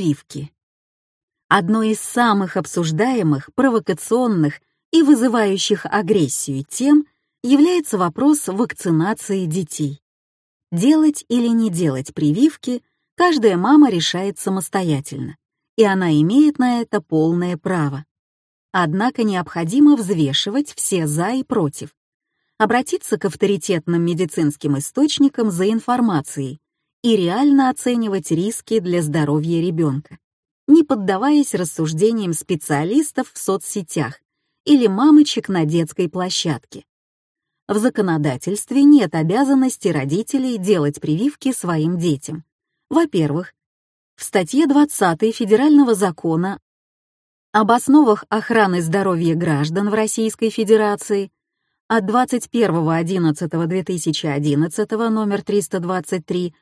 Прививки. Одной из самых обсуждаемых, провокационных и вызывающих агрессию тем является вопрос вакцинации детей. Делать или не делать прививки каждая мама решает самостоятельно, и она имеет на это полное право. Однако необходимо взвешивать все «за» и «против», обратиться к авторитетным медицинским источникам за информацией и реально оценивать риски для здоровья ребенка, не поддаваясь рассуждениям специалистов в соцсетях или мамочек на детской площадке. В законодательстве нет обязанности родителей делать прививки своим детям. Во-первых, в статье 20 Федерального закона об основах охраны здоровья граждан в Российской Федерации от 21.11.2011 номер 323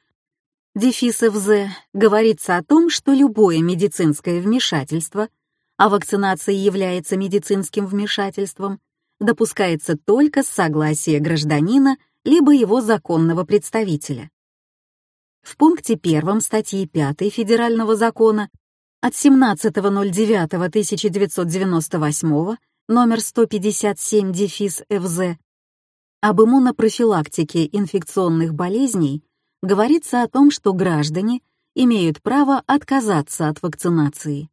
дефис ФЗ говорится о том, что любое медицинское вмешательство, а вакцинация является медицинским вмешательством, допускается только с согласия гражданина либо его законного представителя. В пункте 1 статьи 5 Федерального закона от 17.09.1998 номер 157 дефис ФЗ об иммунопрофилактике инфекционных болезней говорится о том, что граждане имеют право отказаться от вакцинации.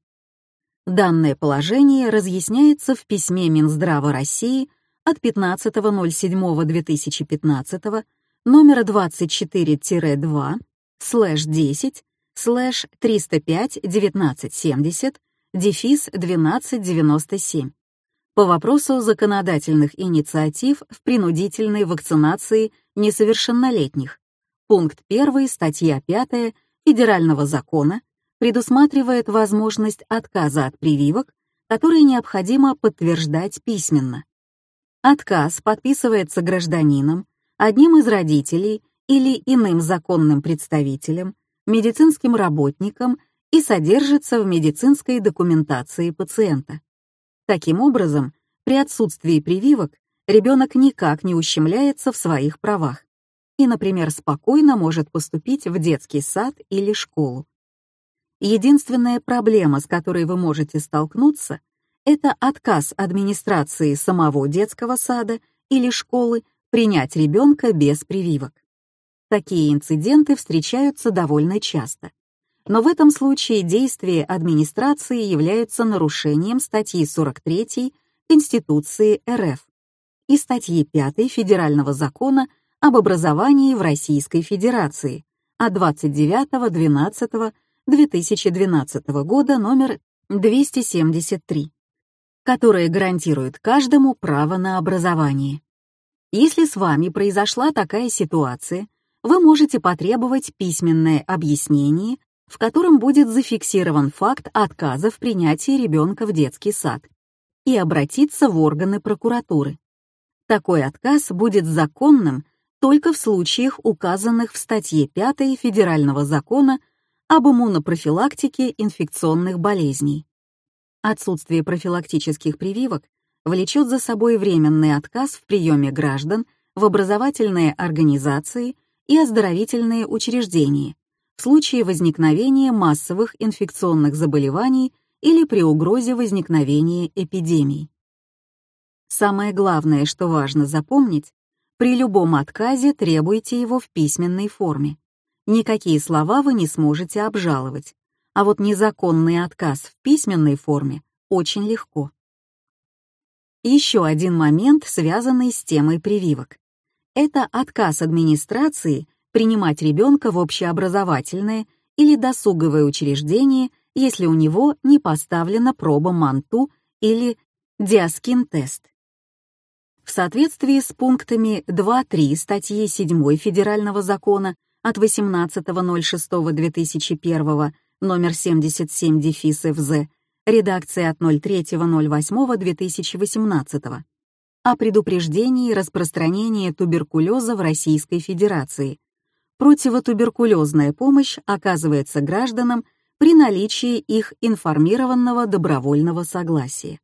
Данное положение разъясняется в письме Минздрава России от 15.07.2015 номера 24-2 слэш 10 слэш 305 1970 дефис 1297 по вопросу законодательных инициатив в принудительной вакцинации несовершеннолетних Пункт 1 статья 5 Федерального закона предусматривает возможность отказа от прививок, которые необходимо подтверждать письменно. Отказ подписывается гражданином, одним из родителей или иным законным представителем, медицинским работником и содержится в медицинской документации пациента. Таким образом, при отсутствии прививок ребенок никак не ущемляется в своих правах и, например, спокойно может поступить в детский сад или школу. Единственная проблема, с которой вы можете столкнуться, это отказ администрации самого детского сада или школы принять ребенка без прививок. Такие инциденты встречаются довольно часто. Но в этом случае действия администрации являются нарушением статьи 43 Конституции РФ и статьи 5 Федерального закона об образовании в Российской Федерации от 29.12.2012 года номер 273, которое гарантирует каждому право на образование. Если с вами произошла такая ситуация, вы можете потребовать письменное объяснение, в котором будет зафиксирован факт отказа в принятии ребенка в детский сад, и обратиться в органы прокуратуры. Такой отказ будет законным только в случаях, указанных в статье 5 Федерального закона об иммунопрофилактике инфекционных болезней. Отсутствие профилактических прививок влечет за собой временный отказ в приеме граждан в образовательные организации и оздоровительные учреждения в случае возникновения массовых инфекционных заболеваний или при угрозе возникновения эпидемий. Самое главное, что важно запомнить, при любом отказе требуйте его в письменной форме. Никакие слова вы не сможете обжаловать, а вот незаконный отказ в письменной форме очень легко. Еще один момент, связанный с темой прививок. Это отказ администрации принимать ребенка в общеобразовательное или досуговое учреждение, если у него не поставлена проба МАНТУ или диаскин-тест в соответствии с пунктами 2.3 статьи 7 Федерального закона от 18.06.2001 номер 77 дефис ФЗ, редакция от 03.08.2018 о предупреждении распространения туберкулеза в Российской Федерации. Противотуберкулезная помощь оказывается гражданам при наличии их информированного добровольного согласия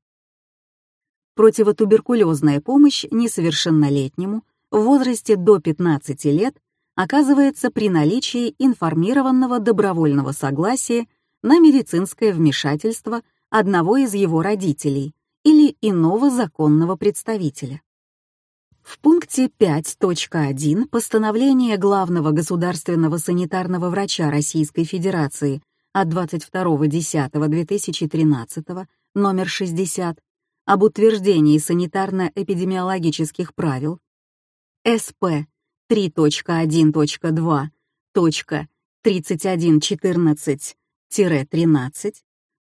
противотуберкулезная помощь несовершеннолетнему в возрасте до 15 лет оказывается при наличии информированного добровольного согласия на медицинское вмешательство одного из его родителей или иного законного представителя. В пункте 5.1 постановления главного государственного санитарного врача Российской Федерации от 22.10.2013 номер 60 об утверждении санитарно-эпидемиологических правил. СП 3.1.2.3114-13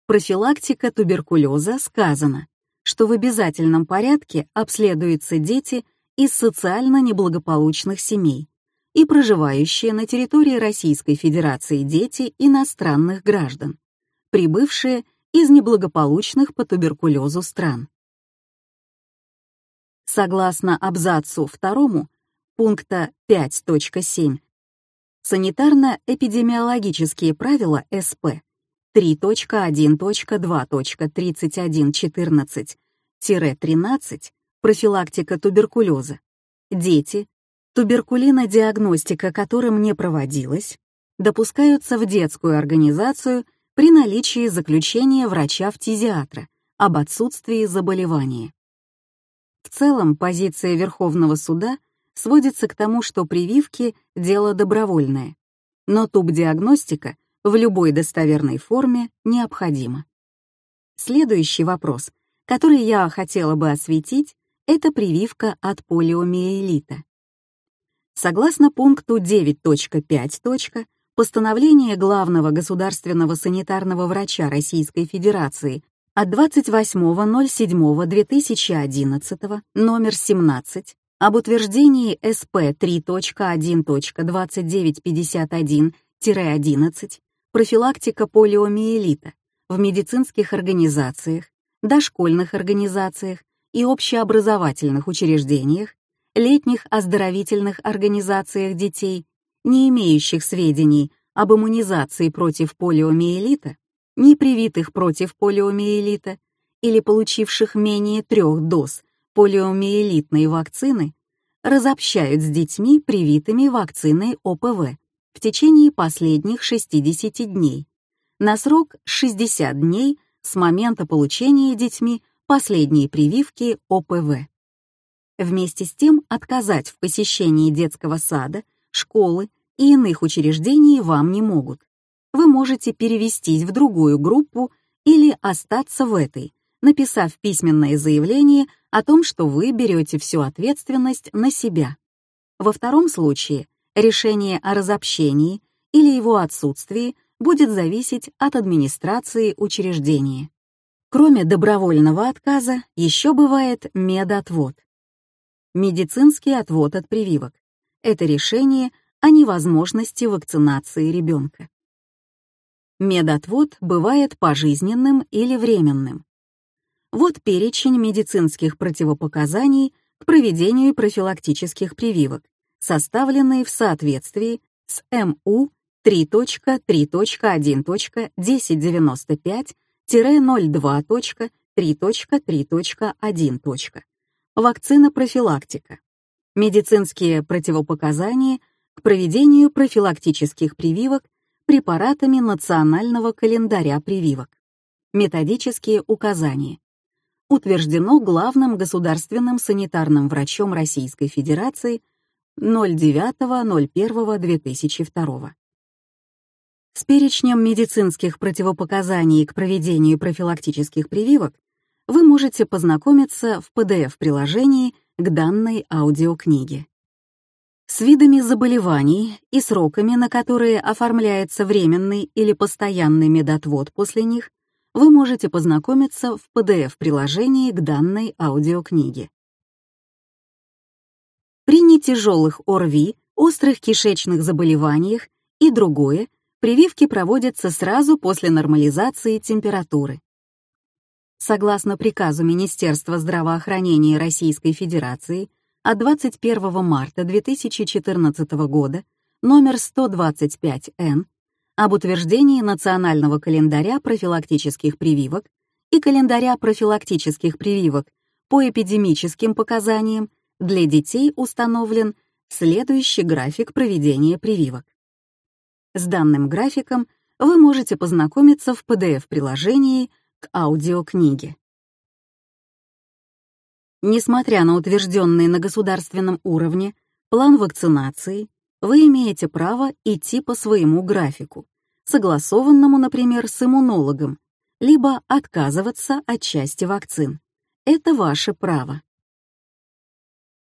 профилактика туберкулеза сказано, что в обязательном порядке обследуются дети из социально неблагополучных семей и проживающие на территории Российской Федерации дети иностранных граждан, прибывшие из неблагополучных по туберкулезу стран. Согласно абзацу 2 пункта 5.7, санитарно-эпидемиологические правила СП 3.1.2.3114-13 профилактика туберкулеза. Дети, туберкулинодиагностика которым не проводилась, допускаются в детскую организацию при наличии заключения врача-фтизиатра об отсутствии заболевания. В целом, позиция Верховного суда сводится к тому, что прививки — дело добровольное, но туб-диагностика в любой достоверной форме необходима. Следующий вопрос, который я хотела бы осветить, это прививка от полиомиелита. Согласно пункту 9.5. постановления главного государственного санитарного врача Российской Федерации от 28.07.2011 номер 17 об утверждении СП 3.1.2951-11 профилактика полиомиелита в медицинских организациях, дошкольных организациях и общеобразовательных учреждениях, летних оздоровительных организациях детей, не имеющих сведений об иммунизации против полиомиелита, не привитых против полиомиелита или получивших менее трех доз полиомиелитной вакцины, разобщают с детьми, привитыми вакциной ОПВ в течение последних 60 дней, на срок 60 дней с момента получения детьми последней прививки ОПВ. Вместе с тем отказать в посещении детского сада, школы и иных учреждений вам не могут вы можете перевестись в другую группу или остаться в этой, написав письменное заявление о том, что вы берете всю ответственность на себя. Во втором случае решение о разобщении или его отсутствии будет зависеть от администрации учреждения. Кроме добровольного отказа, еще бывает медотвод. Медицинский отвод от прививок. Это решение о невозможности вакцинации ребенка. Медотвод бывает пожизненным или временным. Вот перечень медицинских противопоказаний к проведению профилактических прививок, составленный в соответствии с МУ 3.3.1.1095-02.3.3.1. Вакцина-профилактика. Медицинские противопоказания к проведению профилактических прививок препаратами национального календаря прививок. Методические указания. Утверждено главным государственным санитарным врачом Российской Федерации 09.01.2002. С перечнем медицинских противопоказаний к проведению профилактических прививок вы можете познакомиться в PDF-приложении к данной аудиокниге с видами заболеваний и сроками, на которые оформляется временный или постоянный медотвод после них, вы можете познакомиться в PDF-приложении к данной аудиокниге. При нетяжелых ОРВИ, острых кишечных заболеваниях и другое прививки проводятся сразу после нормализации температуры. Согласно приказу Министерства здравоохранения Российской Федерации от 21 марта 2014 года номер 125-Н об утверждении национального календаря профилактических прививок и календаря профилактических прививок по эпидемическим показаниям для детей установлен следующий график проведения прививок. С данным графиком вы можете познакомиться в PDF-приложении к аудиокниге. Несмотря на утвержденный на государственном уровне план вакцинации, вы имеете право идти по своему графику, согласованному, например, с иммунологом, либо отказываться от части вакцин. Это ваше право.